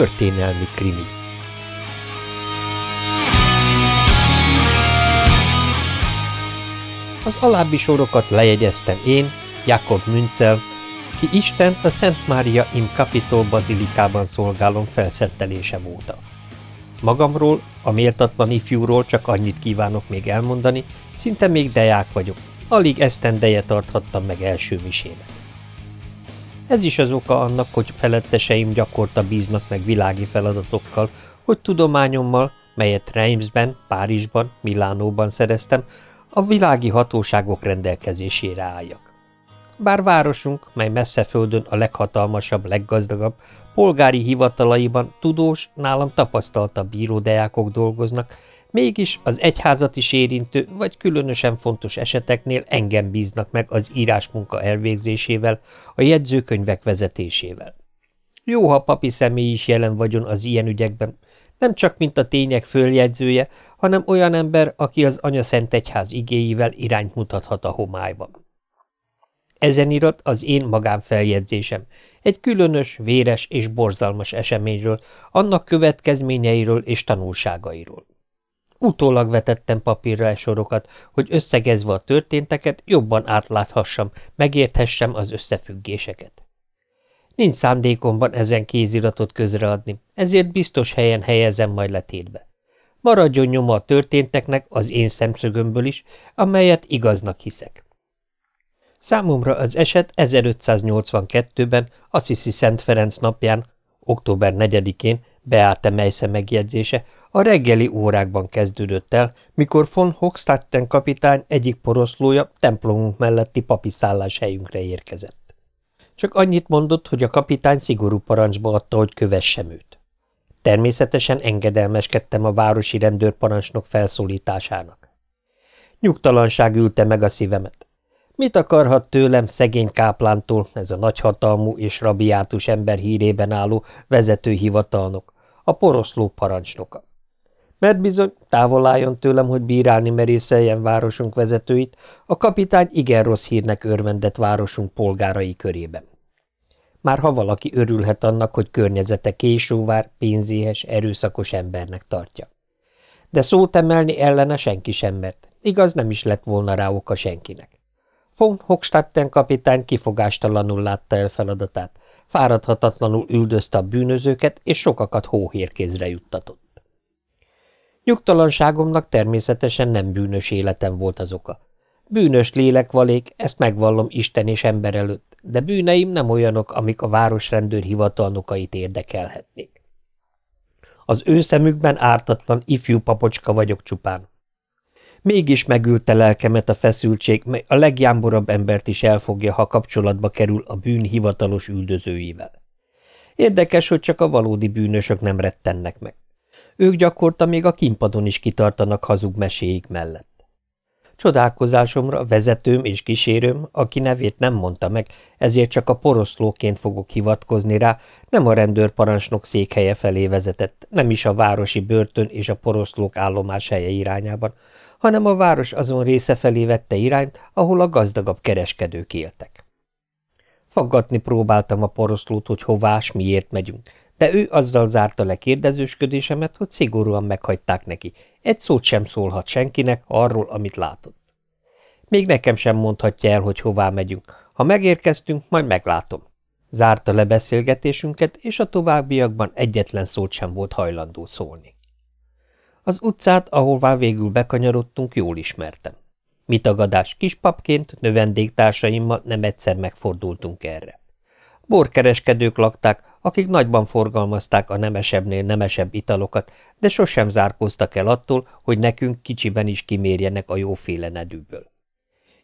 Történelmi krimi Az alábbi sorokat lejegyeztem én, Jakob Münzel, ki Isten a Szent Mária im Capitol bazilikában szolgálom felszettelése óta. Magamról, a méltatlan ifjúról csak annyit kívánok még elmondani, szinte még deják vagyok, alig esztendeje tarthattam meg első misémet. Ez is az oka annak, hogy feletteseim gyakorta bíznak meg világi feladatokkal, hogy tudományommal, melyet Reimsben, Párizsban, Milánóban szereztem, a világi hatóságok rendelkezésére álljak. Bár városunk, mely messze földön a leghatalmasabb, leggazdagabb, polgári hivatalaiban tudós, nálam tapasztaltabb bíródeákok dolgoznak, mégis az egyházat is érintő, vagy különösen fontos eseteknél engem bíznak meg az írásmunka elvégzésével, a jegyzőkönyvek vezetésével. Jó, ha papi személy is jelen vagyon az ilyen ügyekben, nem csak mint a tények följegyzője, hanem olyan ember, aki az Anya Egyház igéivel irányt mutathat a homályban. Ezen irat az én magánfeljegyzésem, egy különös, véres és borzalmas eseményről, annak következményeiről és tanulságairól. Utólag vetettem papírra e sorokat, hogy összegezve a történteket jobban átláthassam, megérthessem az összefüggéseket. Nincs szándékomban ezen kéziratot közreadni, ezért biztos helyen helyezem majd letétbe. Maradjon nyoma a történteknek az én szemszögömből is, amelyet igaznak hiszek. Számomra az eset 1582-ben Assisi Szent Ferenc napján, október 4-én Beate Meisze megjegyzése a reggeli órákban kezdődött el, mikor von Hochstatten kapitány egyik poroszlója templomunk melletti papi helyünkre érkezett. Csak annyit mondott, hogy a kapitány szigorú parancsba adta, hogy kövessem őt. Természetesen engedelmeskedtem a városi rendőrparancsnok felszólításának. Nyugtalanság ülte meg a szívemet. Mit akarhat tőlem szegény káplántól ez a nagyhatalmú és rabiátus ember hírében álló vezetőhivatalnok, a poroszló parancsnoka? Mert bizony távol álljon tőlem, hogy bírálni merészeljen városunk vezetőit, a kapitány igen rossz hírnek örvendett városunk polgárai körében. Már ha valaki örülhet annak, hogy környezete késóvár, pénzéhes, erőszakos embernek tartja. De szót emelni ellene senki sem mert, igaz nem is lett volna rá oka senkinek. Von Hochstatten kapitány kifogástalanul látta el feladatát, fáradhatatlanul üldözte a bűnözőket, és sokakat hóhérkézre juttatott. Nyugtalanságomnak természetesen nem bűnös életem volt az oka. Bűnös lélekvalék, ezt megvallom Isten és ember előtt, de bűneim nem olyanok, amik a városrendőr hivatalnokait érdekelhetnék. Az ő szemükben ártatlan ifjú papocska vagyok csupán, Mégis megülte lelkemet a feszültség, mely a legjámborabb embert is elfogja, ha kapcsolatba kerül a bűn hivatalos üldözőivel. Érdekes, hogy csak a valódi bűnösök nem rettennek meg. Ők gyakorta még a kimpadon is kitartanak hazug meséik mellett. Csodálkozásomra vezetőm és kísérőm, aki nevét nem mondta meg, ezért csak a poroszlóként fogok hivatkozni rá, nem a rendőrparancsnok székhelye felé vezetett, nem is a városi börtön és a poroszlók állomás helye irányában, hanem a város azon része felé vette irányt, ahol a gazdagabb kereskedők éltek. Faggatni próbáltam a poroszlót, hogy hová s miért megyünk, de ő azzal zárta le kérdezősködésemet, hogy szigorúan meghagyták neki, egy szót sem szólhat senkinek arról, amit látott. Még nekem sem mondhatja el, hogy hová megyünk. Ha megérkeztünk, majd meglátom. Zárta le beszélgetésünket, és a továbbiakban egyetlen szót sem volt hajlandó szólni. Az utcát, ahová végül bekanyarodtunk, jól ismertem. Mi tagadás kispapként, növendéktársaimmal nem egyszer megfordultunk erre. Borkereskedők lakták, akik nagyban forgalmazták a nemesebbnél nemesebb italokat, de sosem zárkóztak el attól, hogy nekünk kicsiben is kimérjenek a jóféle nedűből.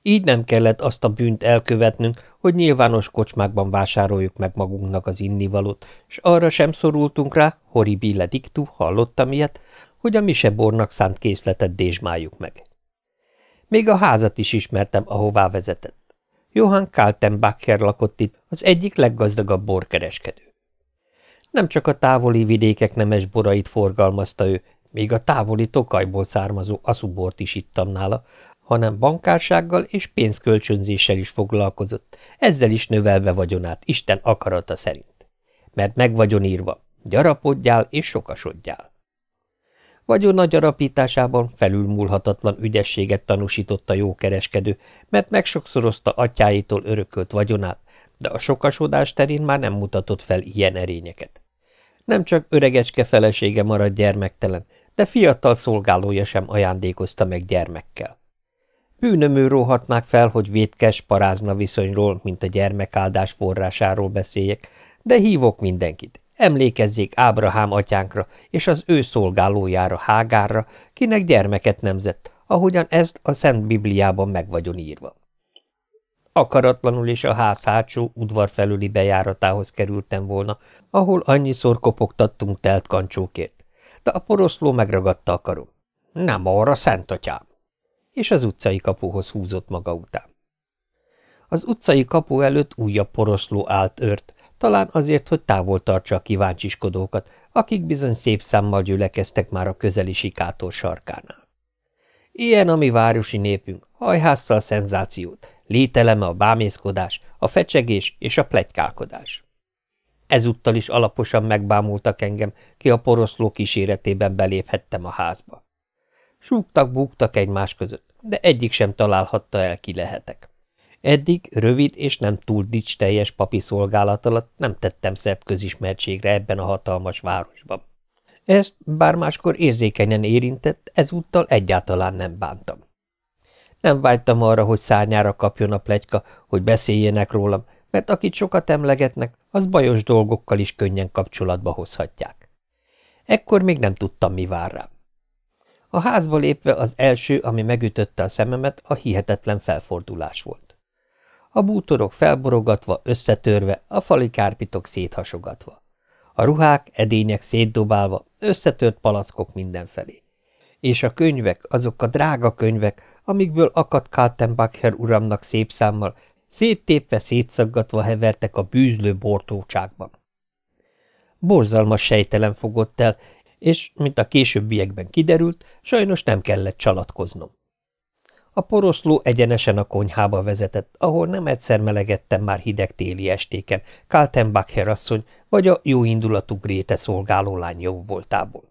Így nem kellett azt a bűnt elkövetnünk, hogy nyilvános kocsmákban vásároljuk meg magunknak az innivalót, és arra sem szorultunk rá, horribile dictu, hallottam ilyet, hogy a misebornak szánt készletet dézsmáljuk meg. Még a házat is ismertem, ahová vezetett. Johann Kaltenbacher lakott itt, az egyik leggazdagabb borkereskedő. Nem csak a távoli vidékek nemes borait forgalmazta ő, még a távoli tokajból származó aszubort is ittam nála, hanem bankársággal és pénzkölcsönzéssel is foglalkozott, ezzel is növelve vagyonát Isten akarata szerint. Mert meg vagyon írva, Gyarapodjál és sokasodjál. Vagyona gyarapításában felülmúlhatatlan ügyességet tanúsított a jó kereskedő, mert megsokszorozta atyáitól örökölt vagyonát, de a sokasodás terén már nem mutatott fel ilyen erényeket. Nem csak öregecske felesége maradt gyermektelen, de fiatal szolgálója sem ajándékozta meg gyermekkel. Bűnömő róhatnák fel, hogy vétkes parázna viszonyról, mint a gyermekáldás forrásáról beszéljek, de hívok mindenkit. Emlékezzék Ábrahám atyánkra és az ő szolgálójára, Hágárra, kinek gyermeket nemzett, ahogyan ez a Szent Bibliában meg vagyon írva. Akaratlanul is a ház hátsó udvar felüli bejáratához kerültem volna, ahol annyiszor kopogtattunk telt kancsókért, de a poroszló megragadta a karom. Nem arra, szent atyám! És az utcai kapuhoz húzott maga után. Az utcai kapu előtt újabb poroszló állt ört, talán azért, hogy távol tartsa a kíváncsiskodókat, akik bizony szép számmal gyülekeztek már a közeli sikátor sarkánál. Ilyen a mi városi népünk, hajhásszal szenzációt, lételeme a bámészkodás, a fecsegés és a plegykálkodás. Ezúttal is alaposan megbámultak engem, ki a poroszló kíséretében beléphettem a házba. Súgtak, búgtak egymás között, de egyik sem találhatta el, ki lehetek. Eddig rövid és nem túl dics teljes papi szolgálat alatt nem tettem szert közismertségre ebben a hatalmas városban. Ezt, bár máskor érzékenyen érintett, ezúttal egyáltalán nem bántam. Nem vágytam arra, hogy szárnyára kapjon a plegyka, hogy beszéljenek rólam, mert akit sokat emlegetnek, az bajos dolgokkal is könnyen kapcsolatba hozhatják. Ekkor még nem tudtam, mi vár rám. A házba lépve az első, ami megütötte a szememet, a hihetetlen felfordulás volt. A bútorok felborogatva, összetörve, a fali kárpitok széthasogatva. A ruhák, edények szétdobálva, összetört palackok mindenfelé és a könyvek, azok a drága könyvek, amikből akadt Kaltenbacher uramnak szép számmal, széttépve, szétszaggatva hevertek a bűzlő bortócsákban. Borzalmas sejtelen fogott el, és, mint a későbbiekben kiderült, sajnos nem kellett csalatkoznom. A poroszló egyenesen a konyhába vezetett, ahol nem egyszer melegettem már hideg téli estéken, Kaltenbacher asszony vagy a jóindulatú Gréte szolgáló lány jó voltából.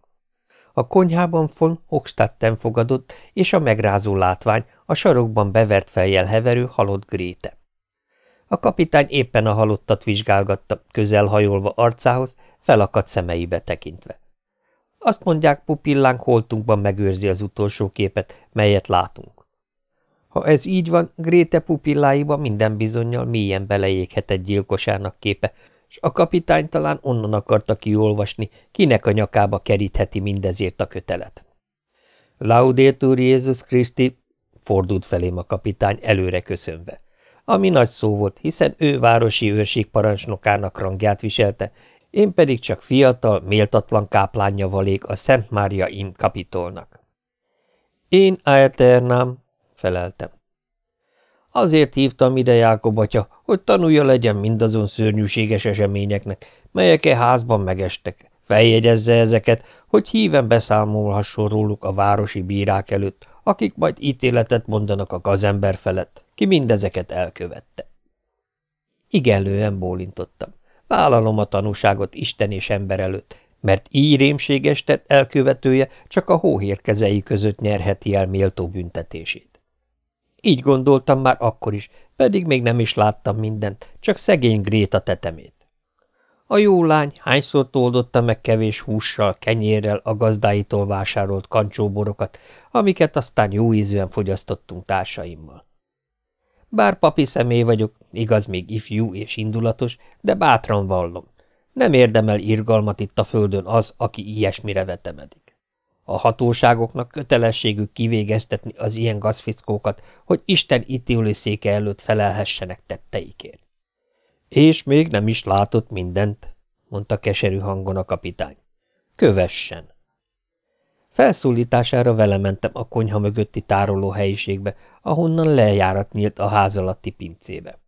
A konyhában von Hochstatten fogadott, és a megrázó látvány a sarokban bevert fejjel heverő halott Gréte. A kapitány éppen a halottat vizsgálgatta, közelhajolva arcához, felakadt szemeibe tekintve. Azt mondják, pupillánk holtunkban megőrzi az utolsó képet, melyet látunk. Ha ez így van, Gréte pupilláiba minden bizonyal mélyen beleéghetett gyilkosának képe, és a kapitány talán onnan akarta kiolvasni, kinek a nyakába kerítheti mindezért a kötelet. Laudétur Jézus Christi, fordult felém a kapitány előre köszönve. Ami nagy szó volt, hiszen ő városi őrség parancsnokának rangját viselte, én pedig csak fiatal, méltatlan káplánja valék a Szent Mária im kapitolnak. Én Aeternám, feleltem. Azért hívtam ide Jákob atya, hogy tanulja legyen mindazon szörnyűséges eseményeknek, melyek e házban megestek. Feljegyezze ezeket, hogy híven beszámolhasson róluk a városi bírák előtt, akik majd ítéletet mondanak a gazember felett, ki mindezeket elkövette. Igenlően bólintottam. Vállalom a tanúságot Isten és ember előtt, mert így rémséges tett elkövetője csak a hóhérkezei között nyerheti el méltó büntetését. Így gondoltam már akkor is, pedig még nem is láttam mindent, csak szegény Gréta tetemét. A jó lány hányszor toldotta meg kevés hússal, kenyérrel a gazdáitól vásárolt kancsóborokat, amiket aztán jó ízűen fogyasztottunk társaimmal. Bár papi személy vagyok, igaz még ifjú és indulatos, de bátran vallom. Nem érdemel irgalmat itt a földön az, aki ilyesmire vetemedik. A hatóságoknak kötelességük kivégeztetni az ilyen gazfickókat, hogy Isten ítéli széke előtt felelhessenek tetteikért. És még nem is látott mindent, mondta keserű hangon a kapitány. Kövessen! Felszólítására vele mentem a konyha mögötti tároló helyiségbe, ahonnan lejárat nyílt a ház alatti pincébe.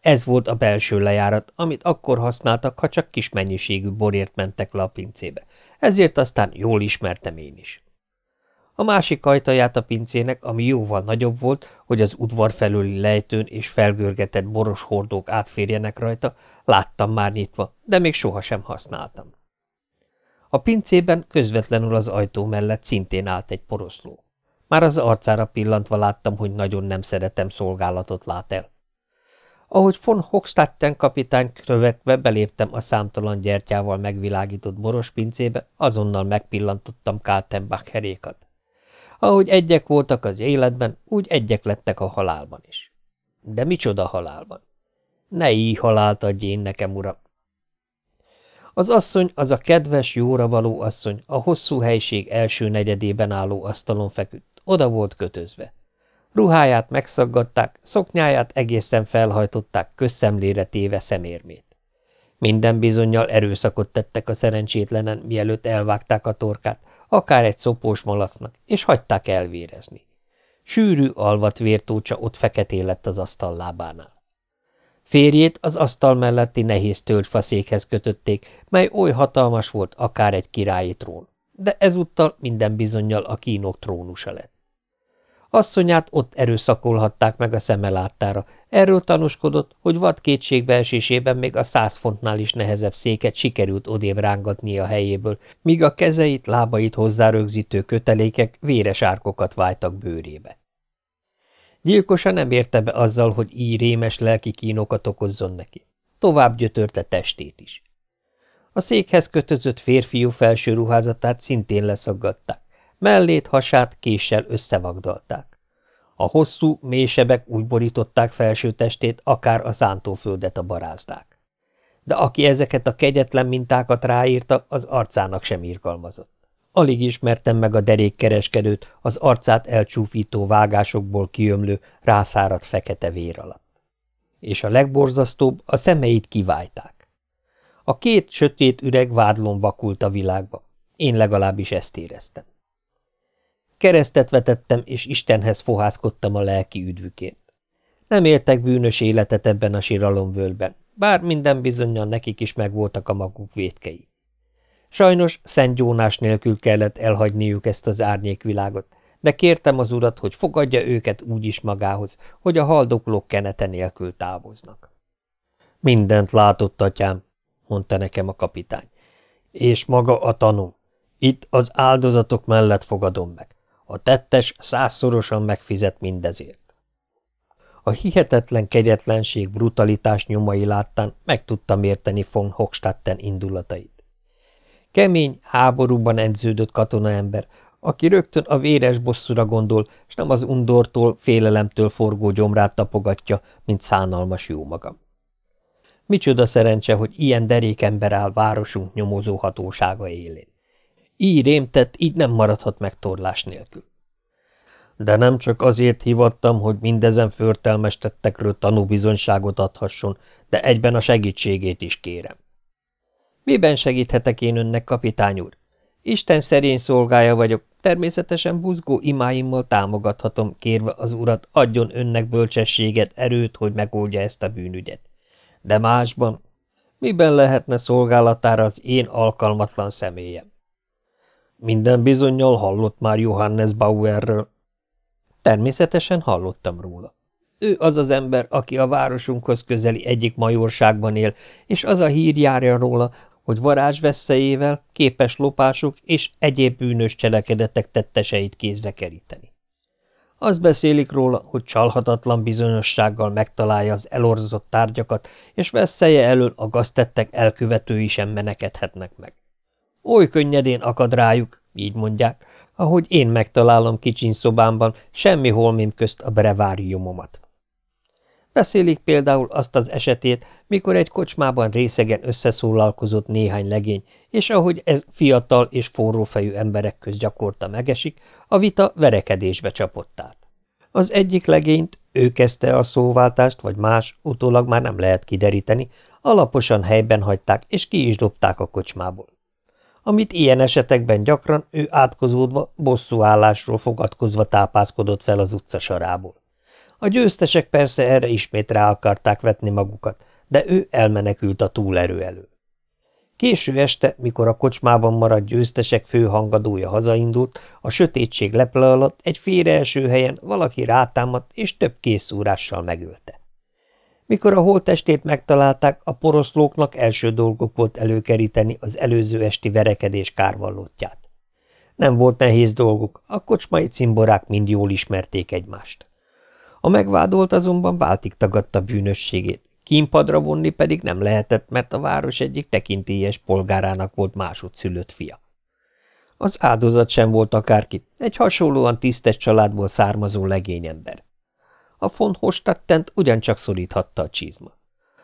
Ez volt a belső lejárat, amit akkor használtak, ha csak kis mennyiségű borért mentek le a pincébe, ezért aztán jól ismertem én is. A másik ajtaját a pincének, ami jóval nagyobb volt, hogy az udvar felüli lejtőn és felgörgetett boros hordók átférjenek rajta, láttam már nyitva, de még sohasem használtam. A pincében közvetlenül az ajtó mellett szintén állt egy poroszló. Már az arcára pillantva láttam, hogy nagyon nem szeretem szolgálatot lát el. Ahogy von Hochstatten kapitány követve beléptem a számtalan gyertyával megvilágított boros pincébe, azonnal megpillantottam Kaltenbach herékat. Ahogy egyek voltak az életben, úgy egyek lettek a halálban is. De micsoda halálban? Ne így halált adj én nekem, uram! Az asszony, az a kedves, jóra való asszony, a hosszú helység első negyedében álló asztalon feküdt, oda volt kötözve. Ruháját megszaggatták, szoknyáját egészen felhajtották, közszemlére téve szemérmét. Minden bizonyal erőszakot tettek a szerencsétlenen, mielőtt elvágták a torkát, akár egy szopós malasznak, és hagyták elvérezni. Sűrű alvat vértócsa ott feketén lett az asztal lábánál. Férjét az asztal melletti nehéz tölgyfaszékhez kötötték, mely oly hatalmas volt, akár egy királyi trón, de ezúttal minden bizonyal a kínok trónusa lett. Asszonyát ott erőszakolhatták meg a szeme láttára. Erről tanúskodott, hogy vad kétségbeesésében még a száz fontnál is nehezebb széket sikerült odébb rángatni a helyéből, míg a kezeit, lábait hozzárögzítő kötelékek véres árkokat váltak bőrébe. Gyilkosa nem érte be azzal, hogy így rémes lelki kínokat okozzon neki. Tovább gyötörte testét is. A székhez kötözött férfiú felső ruházatát szintén leszaggatták. Mellét, hasát késsel összevagdalták. A hosszú, mélysebek úgy borították felső testét, akár a szántóföldet a barázdák. De aki ezeket a kegyetlen mintákat ráírta, az arcának sem írkalmazott. Alig ismertem meg a derékkereskedőt az arcát elcsúfító vágásokból kiömlő, rászáradt fekete vér alatt. És a legborzasztóbb, a szemeit kiválták. A két sötét üreg vádlon vakult a világba. Én legalábbis ezt éreztem. Keresztet vetettem, és Istenhez fohászkodtam a lelki üdvükért. Nem éltek bűnös életet ebben a síralomvölgyben, bár minden bizonyal nekik is megvoltak a maguk vétkei. Sajnos Szent Jónás nélkül kellett elhagyniuk ezt az árnyékvilágot, de kértem az urat, hogy fogadja őket úgy is magához, hogy a haldoklók kenete nélkül távoznak. Mindent látott, atyám, mondta nekem a kapitány, és maga a tanú. Itt az áldozatok mellett fogadom meg. A tettes százszorosan megfizet mindezért. A hihetetlen kegyetlenség brutalitás nyomai láttán meg tudtam érteni von Hochstatten indulatait. Kemény, háborúban edződött katonaember, aki rögtön a véres bosszúra gondol, és nem az undortól, félelemtől forgó gyomrát tapogatja, mint szánalmas jó magam. Micsoda szerencse, hogy ilyen derék ember áll városunk nyomozó hatósága élén. Így rémtett, így nem maradhat meg nélkül. De nem csak azért hivattam, hogy mindezen förtelmes tettekről tanúbizonyságot adhasson, de egyben a segítségét is kérem. Miben segíthetek én önnek, kapitány úr? Isten szerény szolgája vagyok, természetesen buzgó imáimmal támogathatom, kérve az urat, adjon önnek bölcsességet, erőt, hogy megoldja ezt a bűnügyet. De másban, miben lehetne szolgálatára az én alkalmatlan személyem? Minden bizonyal hallott már Johannes Bauerről. Természetesen hallottam róla. Ő az az ember, aki a városunkhoz közeli egyik majorságban él, és az a hír járja róla, hogy varázsveszélyével képes lopások és egyéb bűnös cselekedetek tetteseit kézre keríteni. Az beszélik róla, hogy csalhatatlan bizonyossággal megtalálja az elorzott tárgyakat, és veszélye elől a gaztettek elkövetői sem menekedhetnek meg. Oly könnyedén akad rájuk, így mondják, ahogy én megtalálom kicsin szobámban semmi holmim közt a breváriumomat. Beszélik például azt az esetét, mikor egy kocsmában részegen összeszólalkozott néhány legény, és ahogy ez fiatal és forrófejű emberek köz gyakorta megesik, a vita verekedésbe csapott át. Az egyik legényt, ő kezdte a szóváltást, vagy más, utólag már nem lehet kideríteni, alaposan helyben hagyták, és ki is dobták a kocsmából amit ilyen esetekben gyakran ő átkozódva, állásról fogadkozva tápászkodott fel az utca sarából. A győztesek persze erre ismét rá akarták vetni magukat, de ő elmenekült a túlerő elő. Késő este, mikor a kocsmában maradt győztesek főhangadója hazaindult, a sötétség leple alatt egy első helyen valaki rátámadt és több készúrással megölte. Mikor a holttestét megtalálták, a poroszlóknak első dolgok volt előkeríteni az előző esti verekedés kárvallottját. Nem volt nehéz dolguk, a kocsmai cimborák mind jól ismerték egymást. A megvádolt azonban váltig tagadta bűnösségét, kínpadra vonni pedig nem lehetett, mert a város egyik tekintélyes polgárának volt másodszülött fia. Az áldozat sem volt akárki, egy hasonlóan tisztes családból származó legényember. A von Hostattent ugyancsak szoríthatta a csizma.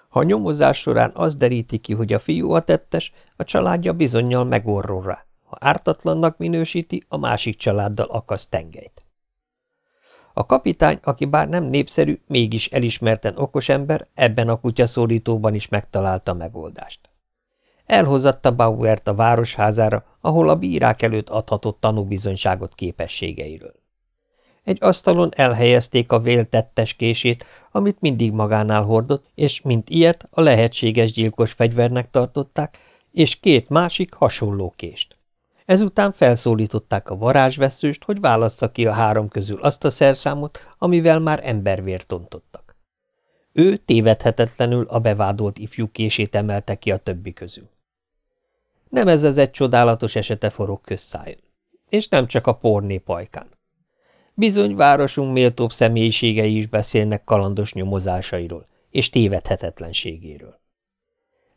Ha nyomozás során az deríti ki, hogy a fiú a tettes, a családja bizonyal megorrol rá. Ha ártatlannak minősíti, a másik családdal akaszt tengelyt. A kapitány, aki bár nem népszerű, mégis elismerten okos ember, ebben a kutyaszólítóban is megtalálta megoldást. Elhozatta Bauert a városházára, ahol a bírák előtt adhatott tanúbizonyságot képességeiről. Egy asztalon elhelyezték a véltettes kését, amit mindig magánál hordott, és mint ilyet a lehetséges gyilkos fegyvernek tartották, és két másik hasonló kést. Ezután felszólították a varázsveszőst, hogy válassza ki a három közül azt a szerszámot, amivel már embervért ontottak. Ő tévedhetetlenül a bevádolt ifjú kését emelte ki a többi közül. Nem ez az egy csodálatos esete forog közszájon. És nem csak a porné pajkán. Bizony városunk méltóbb személyiségei is beszélnek kalandos nyomozásairól és tévedhetetlenségéről.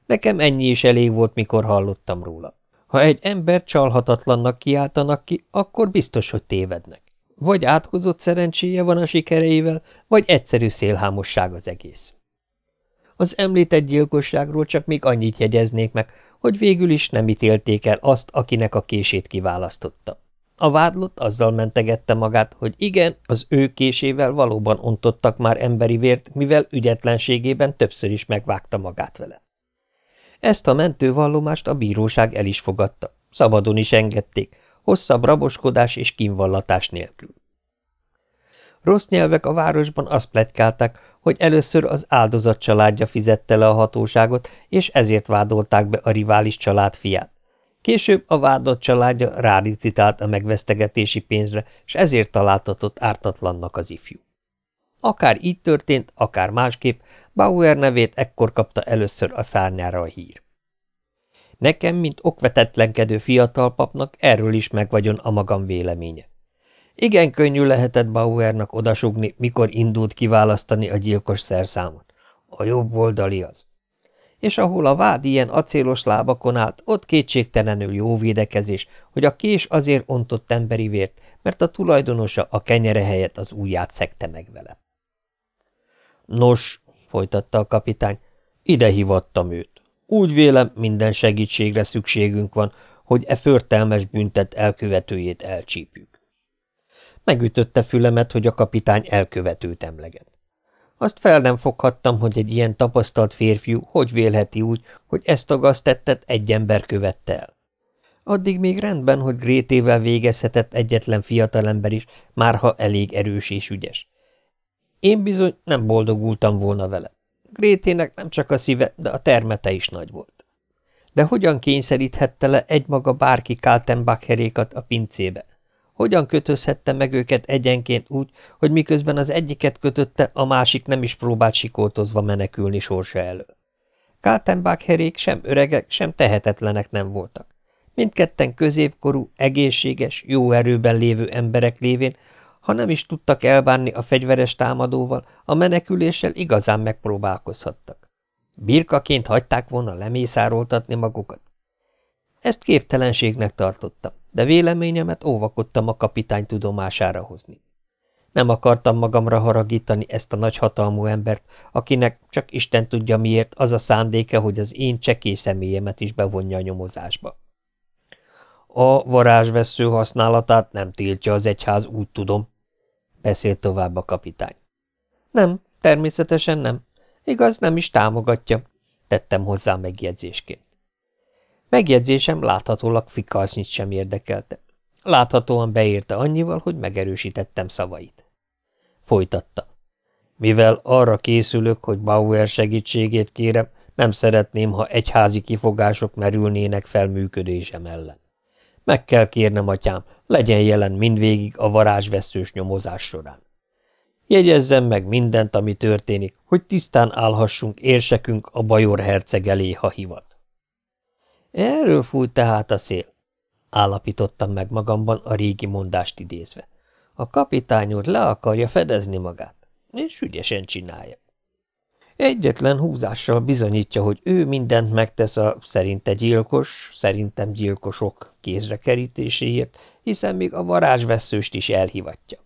Nekem ennyi is elég volt, mikor hallottam róla. Ha egy ember csalhatatlannak kiáltanak ki, akkor biztos, hogy tévednek. Vagy átkozott szerencséje van a sikereivel, vagy egyszerű szélhámosság az egész. Az említett gyilkosságról csak még annyit jegyeznék meg, hogy végül is nem ítélték el azt, akinek a kését kiválasztotta. A vádlott azzal mentegette magát, hogy igen, az ő késével valóban ontottak már emberi vért, mivel ügyetlenségében többször is megvágta magát vele. Ezt a mentővallomást a bíróság el is fogadta, szabadon is engedték, hosszabb raboskodás és kínvallatás nélkül. Rossz nyelvek a városban azt pletykálták, hogy először az áldozat családja fizette le a hatóságot, és ezért vádolták be a rivális család fiát. Később a vádott családja rálicitált a megvesztegetési pénzre, és ezért találtatott ártatlannak az ifjú. Akár így történt, akár másképp, Bauer nevét ekkor kapta először a szárnyára a hír. Nekem, mint okvetetlenkedő fiatal papnak erről is megvagyon a magam véleménye. Igen könnyű lehetett Bauernak odasugni, mikor indult kiválasztani a gyilkos szerszámot. A jobb oldali az. És ahol a vád ilyen acélos lábakon állt, ott kétségtelenül jó védekezés, hogy a kés azért ontott emberi vért, mert a tulajdonosa a kenyere helyett az ujját szekte meg vele. Nos, folytatta a kapitány, ide hivattam őt. Úgy vélem, minden segítségre szükségünk van, hogy e förtelmes büntet elkövetőjét elcsípjük. Megütötte fülemet, hogy a kapitány elkövetőt emleget. Azt fel nem foghattam, hogy egy ilyen tapasztalt férfiú hogy vélheti úgy, hogy ezt a gaztettet egy ember követte el. Addig még rendben, hogy Grétével végezhetett egyetlen fiatalember is, márha elég erős és ügyes. Én bizony nem boldogultam volna vele. Grétének nem csak a szíve, de a termete is nagy volt. De hogyan kényszeríthette le egymaga bárki Kaltenbach-herékat a pincébe? Hogyan kötözhette meg őket egyenként úgy, hogy miközben az egyiket kötötte, a másik nem is próbált sikoltozva menekülni sorsa elől? Kaltenbach-herék sem öregek, sem tehetetlenek nem voltak. Mindketten középkorú, egészséges, jó erőben lévő emberek lévén ha nem is tudtak elbánni a fegyveres támadóval, a meneküléssel igazán megpróbálkozhattak. Birkaként hagyták volna lemészároltatni magukat. Ezt képtelenségnek tartottam, de véleményemet óvakodtam a kapitány tudomására hozni. Nem akartam magamra haragítani ezt a nagyhatalmú embert, akinek csak Isten tudja miért az a szándéke, hogy az én csekély személyemet is bevonja a nyomozásba. A varázsvesző használatát nem tiltja az egyház, úgy tudom, beszélt tovább a kapitány. Nem, természetesen nem. Igaz, nem is támogatja, tettem hozzá megjegyzésként. Megjegyzésem láthatólag Fikalsznyit sem érdekelte. Láthatóan beérte annyival, hogy megerősítettem szavait. Folytatta. Mivel arra készülök, hogy Bauer segítségét kérem, nem szeretném, ha egyházi kifogások merülnének fel működésem ellen. Meg kell kérnem, atyám, legyen jelen mindvégig a varázsveszős nyomozás során. Jegyezzem meg mindent, ami történik, hogy tisztán állhassunk érsekünk a bajor herceg elé, ha hivat. Erről fújt tehát a szél, állapítottam meg magamban a régi mondást idézve. A kapitány úr le akarja fedezni magát, és ügyesen csinálja. Egyetlen húzással bizonyítja, hogy ő mindent megtesz a szerinte gyilkos, szerintem gyilkosok kézre kerítéséért, hiszen még a varázsveszőst is elhivatja.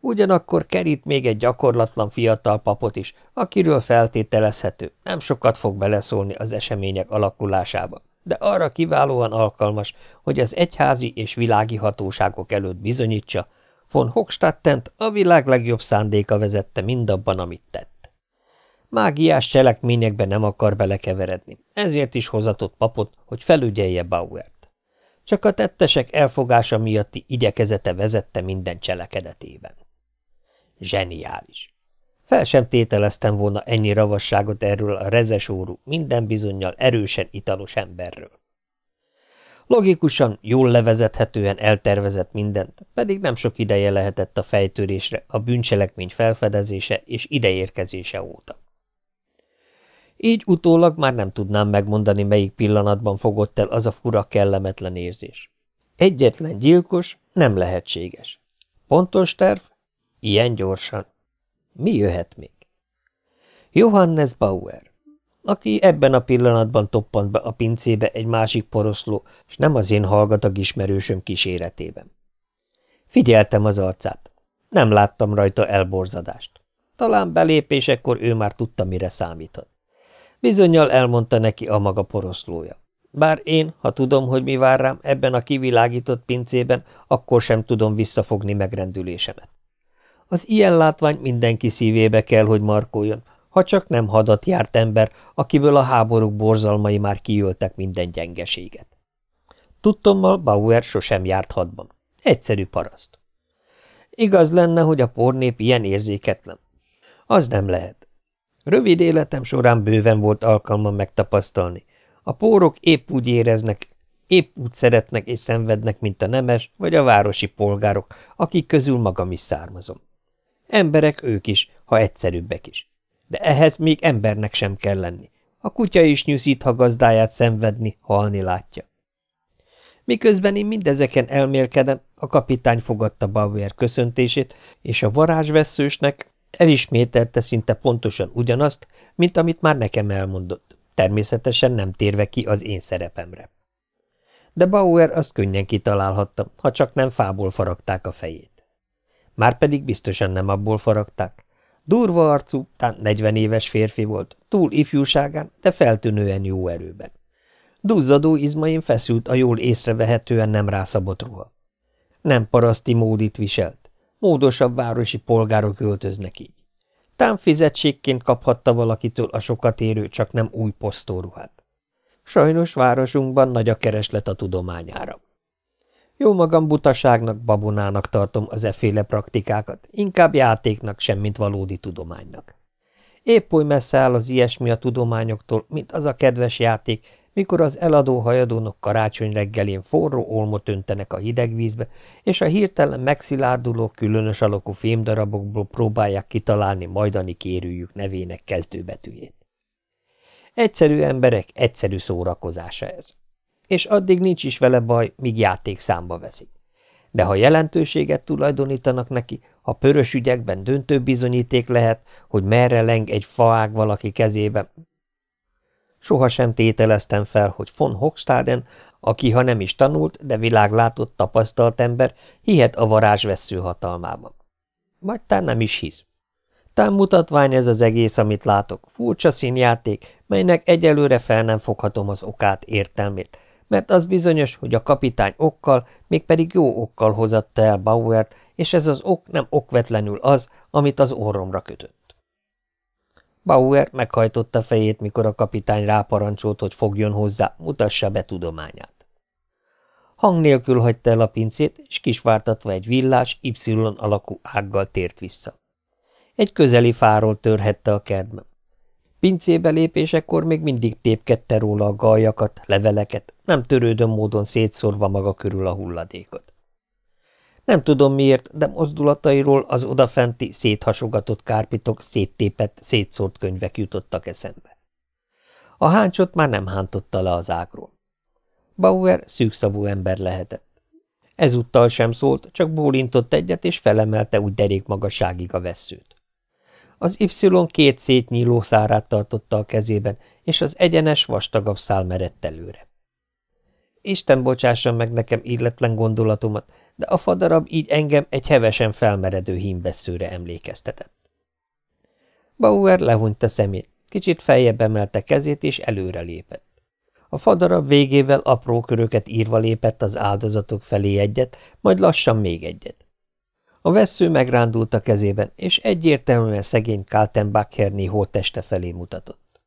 Ugyanakkor kerít még egy gyakorlatlan fiatal papot is, akiről feltételezhető, nem sokat fog beleszólni az események alakulásába, de arra kiválóan alkalmas, hogy az egyházi és világi hatóságok előtt bizonyítsa, von Hochstadtent a világ legjobb szándéka vezette mindabban, amit tett. Mágiás cselekményekbe nem akar belekeveredni, ezért is hozatott papot, hogy felügyelje Bauert. Csak a tettesek elfogása miatti igyekezete vezette minden cselekedetében. Zseniális. Fel sem tételeztem volna ennyi ravasságot erről a rezesórú, minden bizonyal erősen italos emberről. Logikusan, jól levezethetően eltervezett mindent, pedig nem sok ideje lehetett a fejtörésre, a bűncselekmény felfedezése és ideérkezése óta. Így utólag már nem tudnám megmondani, melyik pillanatban fogott el az a fura kellemetlen érzés. Egyetlen gyilkos nem lehetséges. Pontos terv? Ilyen gyorsan. Mi jöhet még? Johannes Bauer, aki ebben a pillanatban toppant be a pincébe egy másik poroszló, és nem az én hallgatag ismerősöm kíséretében. Figyeltem az arcát. Nem láttam rajta elborzadást. Talán belépésekor ő már tudta, mire számított. Bizonyal elmondta neki a maga poroszlója. Bár én, ha tudom, hogy mi vár rám ebben a kivilágított pincében, akkor sem tudom visszafogni megrendülésemet. Az ilyen látvány mindenki szívébe kell, hogy markoljon, ha csak nem hadat járt ember, akiből a háborúk borzalmai már kiöltek minden gyengeséget. Tudtommal Bauer sosem járt hadban. Egyszerű paraszt. Igaz lenne, hogy a pornép ilyen érzéketlen. Az nem lehet. Rövid életem során bőven volt alkalmam megtapasztalni. A pórok épp úgy éreznek, épp úgy szeretnek és szenvednek, mint a nemes vagy a városi polgárok, akik közül magam is származom. Emberek ők is, ha egyszerűbbek is. De ehhez még embernek sem kell lenni. A kutya is nyűszít, ha gazdáját szenvedni, halni látja. Miközben én mindezeken elmélkedem, a kapitány fogadta Bauer köszöntését, és a varázsveszősnek elismételte szinte pontosan ugyanazt, mint amit már nekem elmondott, természetesen nem térve ki az én szerepemre. De Bauer azt könnyen kitalálhatta, ha csak nem fából faragták a fejét. Márpedig biztosan nem abból faragták. Durva arcú, tán 40 éves férfi volt, túl ifjúságán, de feltűnően jó erőben. Duzzadó izmain feszült a jól észrevehetően nem rászabott ruha. Nem paraszti módit viselt, módosabb városi polgárok öltöznek így. Tám fizetségként kaphatta valakitől a sokat érő, csak nem új posztóruhát. Sajnos városunkban nagy a kereslet a tudományára. Jó magam butaságnak, babonának tartom az efféle praktikákat, inkább játéknak sem, mint valódi tudománynak. Épp oly messze áll az ilyesmi a tudományoktól, mint az a kedves játék, mikor az eladó hajadónok karácsony reggelén forró olmot öntenek a hideg vízbe, és a hirtelen megszilárduló, különös alakú fémdarabokból próbálják kitalálni majdani kérőjük nevének kezdőbetűjét. Egyszerű emberek egyszerű szórakozása ez és addig nincs is vele baj, míg játék számba veszik. De ha jelentőséget tulajdonítanak neki, ha pörös ügyekben döntő bizonyíték lehet, hogy merre leng egy faág valaki kezébe. Sohasem tételeztem fel, hogy von Hochstaden, aki ha nem is tanult, de világlátott, tapasztalt ember, hihet a varázsvesző hatalmában. Vagy tán nem is hisz. Tán mutatvány ez az egész, amit látok, furcsa színjáték, melynek egyelőre fel nem foghatom az okát, értelmét, mert az bizonyos, hogy a kapitány okkal, mégpedig jó okkal hozatta el Bauert, és ez az ok nem okvetlenül az, amit az orromra kötött. Bauer meghajtotta fejét, mikor a kapitány ráparancsolt, hogy fogjon hozzá, mutassa be tudományát. Hang nélkül hagyta el a pincét, és kisvártatva egy villás, Y alakú ággal tért vissza. Egy közeli fáról törhette a kertben. Pincébe lépésekor még mindig tépkedte róla a galjakat, leveleket, nem törődön módon szétszórva maga körül a hulladékot. Nem tudom miért, de mozdulatairól az odafenti széthasogatott kárpitok, széttépett, szétszórt könyvek jutottak eszembe. A háncsot már nem hántotta le az ágról. Bauer szűkszavú ember lehetett. Ezúttal sem szólt, csak bólintott egyet, és felemelte úgy derék magasságig a vesszőt. Az Y két szétnyíló szárát tartotta a kezében, és az egyenes, vastagabb szál merett előre. Isten bocsásson meg nekem illetlen gondolatomat, de a fadarab így engem egy hevesen felmeredő hímvesszőre emlékeztetett. Bauer lehúnyta szemét, kicsit feljebb emelte kezét, és előre lépett. A fadarab végével apró köröket írva lépett az áldozatok felé egyet, majd lassan még egyet. A vesző megrándult a kezében, és egyértelműen szegény Kaltenbach holteste felé mutatott.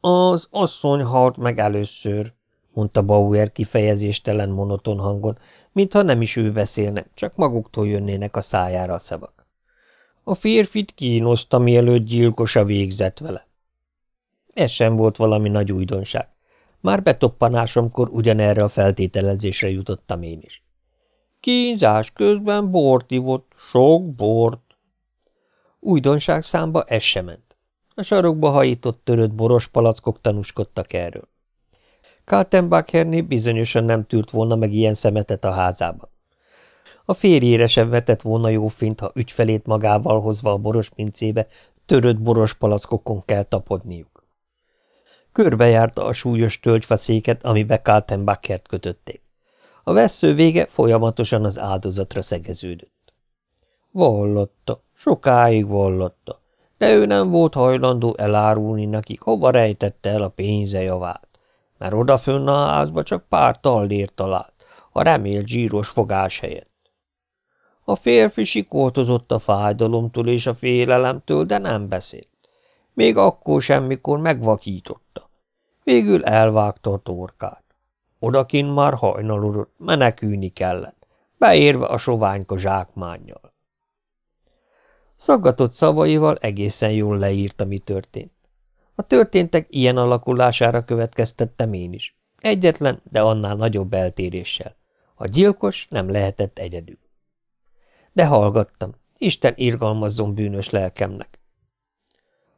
Az asszony halt meg először, mondta Bauer kifejezéstelen monoton hangon, mintha nem is ő beszélne, csak maguktól jönnének a szájára a szavak. A férfit kínoszta, mielőtt gyilkosa végzett vele. Ez sem volt valami nagy újdonság. Már betoppanásomkor ugyanerre a feltételezésre jutottam én is. Kínzás közben bort ivott, sok bort. Újdonság számba ez sem ment. A sarokba hajított törött boros palackok tanúskodtak erről. Kaltenbacherné bizonyosan nem tűrt volna meg ilyen szemetet a házában. A férjére sem vetett volna jó fint, ha ügyfelét magával hozva a boros pincébe törött boros palackokon kell tapodniuk. Körbejárta a súlyos tölgyfaszéket, amibe Kaltenbachert kötötték. A vesző vége folyamatosan az áldozatra szegeződött. Vallotta, sokáig vallotta, de ő nem volt hajlandó elárulni nekik, hova rejtette el a pénze javát, mert odafönn a házba csak pár tallért talált, a remélt zsíros fogás helyett. A férfi sikoltozott a fájdalomtól és a félelemtől, de nem beszélt. Még akkor semmikor megvakította. Végül elvágta a torkát. Odakin már hajnalodott, menekülni kellett, beérve a soványka zsákmánnyal. Szaggatott szavaival egészen jól leírta, mi történt. A történtek ilyen alakulására következtettem én is. Egyetlen, de annál nagyobb eltéréssel. A gyilkos nem lehetett egyedül. De hallgattam. Isten irgalmazzon bűnös lelkemnek.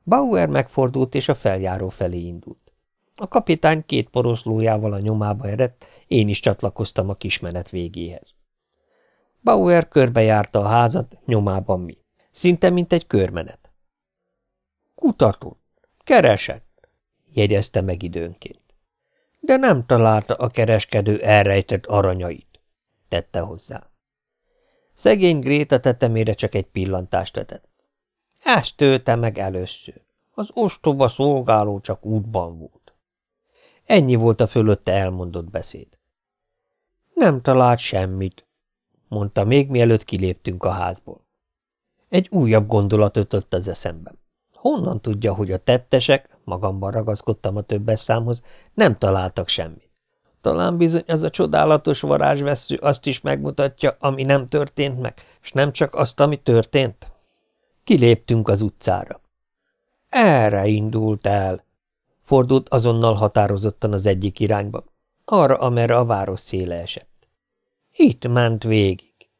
Bauer megfordult, és a feljáró felé indult. A kapitány két poroszlójával a nyomába eredt, én is csatlakoztam a kismenet végéhez. Bauer körbejárta a házat, nyomában mi. Szinte, mint egy körmenet. Kutatott, keresett, jegyezte meg időnként. De nem találta a kereskedő elrejtett aranyait, tette hozzá. Szegény Gréta tetemére csak egy pillantást vetett. Ezt tőte meg először. Az ostoba szolgáló csak útban volt. Ennyi volt a fölötte elmondott beszéd. Nem talált semmit, mondta még mielőtt kiléptünk a házból. Egy újabb gondolat ötött az eszemben. Honnan tudja, hogy a tettesek, magamban ragaszkodtam a többes számhoz, nem találtak semmit. Talán bizony az a csodálatos varázsvesző azt is megmutatja, ami nem történt meg, és nem csak azt, ami történt. Kiléptünk az utcára. Erre indult el, Fordult azonnal határozottan az egyik irányba, arra, amerre a város széle esett. Itt ment végig.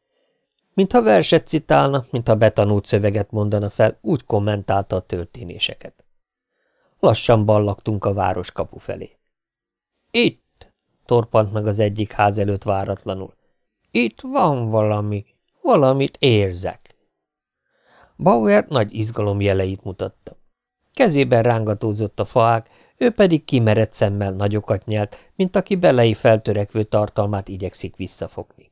Mintha verset citálna, mintha betanult szöveget mondana fel, úgy kommentálta a történéseket. Lassan ballaktunk a városkapu felé. Itt, torpant meg az egyik ház előtt váratlanul. Itt van valami, valamit érzek. Bauer nagy izgalom jeleit mutatta. Kezében rángatózott a faák, ő pedig kimerett szemmel nagyokat nyelt, mint aki belei feltörekvő tartalmát igyekszik visszafogni.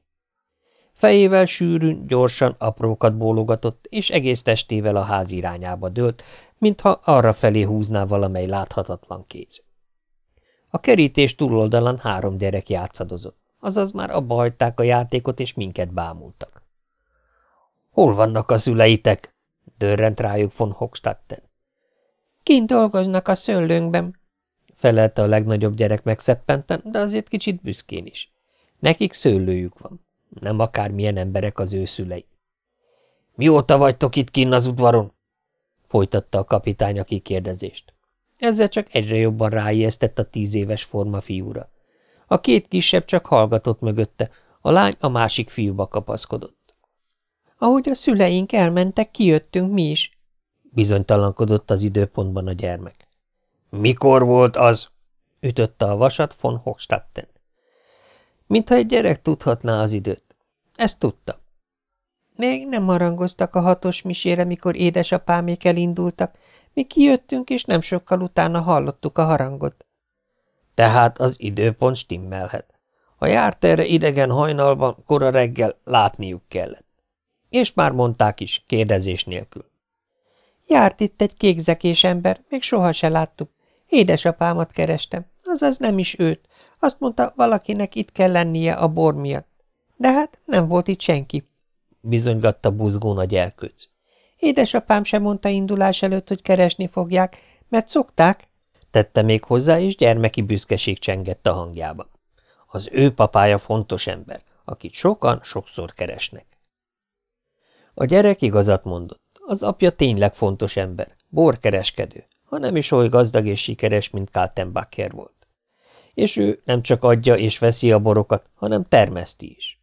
Fejével sűrűn, gyorsan aprókat bólogatott, és egész testével a ház irányába dőlt, mintha arra felé húzná valamely láthatatlan kéz. A kerítés túloldalán három gyerek játszadozott, azaz már abba hagyták a játékot, és minket bámultak. – Hol vannak a szüleitek? – dörrent rájuk von Hochstatten. Kint dolgoznak a szőlőnkben, felelte a legnagyobb gyerek megszeppenten, de azért kicsit büszkén is. Nekik szőlőjük van, nem akármilyen emberek az ő szülei. Mióta vagytok itt kinn az udvaron? folytatta a kapitány a kikérdezést. Ezzel csak egyre jobban ráijesztett a tíz éves forma fiúra. A két kisebb csak hallgatott mögötte, A lány a másik fiúba kapaszkodott. Ahogy a szüleink elmentek, kijöttünk mi is, bizonytalankodott az időpontban a gyermek. Mikor volt az? ütötte a vasat von Hochstatten. Mintha egy gyerek tudhatná az időt. Ezt tudta. Még nem marangoztak a hatos misére, mikor édesapámék elindultak. Mi kijöttünk, és nem sokkal utána hallottuk a harangot. Tehát az időpont stimmelhet. Ha járt erre idegen hajnalban, kora reggel látniuk kellett. És már mondták is, kérdezés nélkül. Járt itt egy kékzekés ember, még soha se láttuk. Édesapámat kerestem, azaz nem is őt. Azt mondta, valakinek itt kell lennie a bor miatt. De hát nem volt itt senki, bizonygatta buzgón a gyerkőc. Édesapám sem mondta indulás előtt, hogy keresni fogják, mert szokták, tette még hozzá, és gyermeki büszkeség csengett a hangjába. Az ő papája fontos ember, akit sokan sokszor keresnek. A gyerek igazat mondott. Az apja tényleg fontos ember, borkereskedő, ha nem is oly gazdag és sikeres, mint Kaltenbacher volt. És ő nem csak adja és veszi a borokat, hanem termeszti is.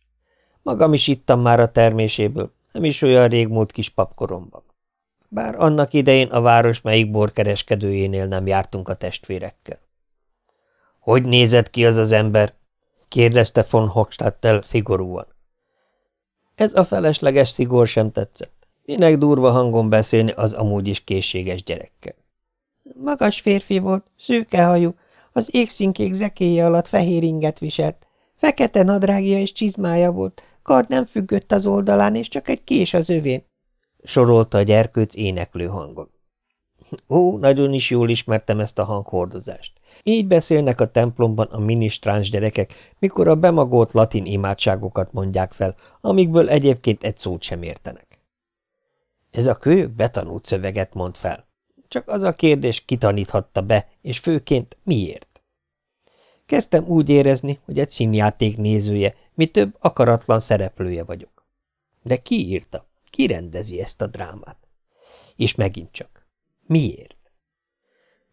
Magam is ittam már a terméséből, nem is olyan régmúlt kis papkoromban. Bár annak idején a város melyik borkereskedőjénél nem jártunk a testvérekkel. – Hogy nézett ki az az ember? – kérdezte von Hochstadtel szigorúan. Ez a felesleges szigor sem tetszett. Minek durva hangon beszélni az amúgy is készséges gyerekkel. Magas férfi volt, szőkehajú, az égszínkék zekéje alatt fehér inget viselt. Fekete nadrágja és csizmája volt, kard nem függött az oldalán, és csak egy kés az övén, sorolta a gyerkőc éneklő hangon. Ó, nagyon is jól ismertem ezt a hanghordozást. Így beszélnek a templomban a minisztráns gyerekek, mikor a bemagolt latin imádságokat mondják fel, amikből egyébként egy szót sem értenek. Ez a kölyök betanult szöveget mond fel. Csak az a kérdés, kitaníthatta be, és főként miért. Kezdtem úgy érezni, hogy egy színjáték nézője, mi több akaratlan szereplője vagyok. De ki írta? Ki rendezi ezt a drámát? És megint csak. Miért?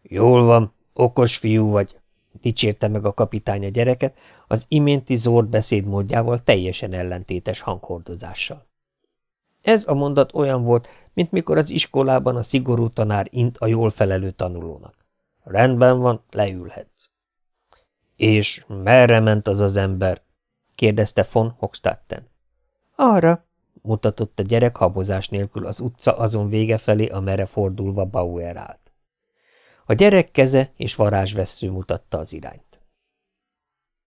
Jól van, okos fiú vagy, dicsérte meg a kapitány a gyereket, az iménti zord beszédmódjával teljesen ellentétes hanghordozással. Ez a mondat olyan volt, mint mikor az iskolában a szigorú tanár int a jól felelő tanulónak. Rendben van, leülhetsz. És merre ment az az ember? kérdezte von Hochstatten. Arra, mutatott a gyerek habozás nélkül az utca azon vége felé, amerre fordulva Bauer állt. A gyerek keze és varázsvessző mutatta az irányt.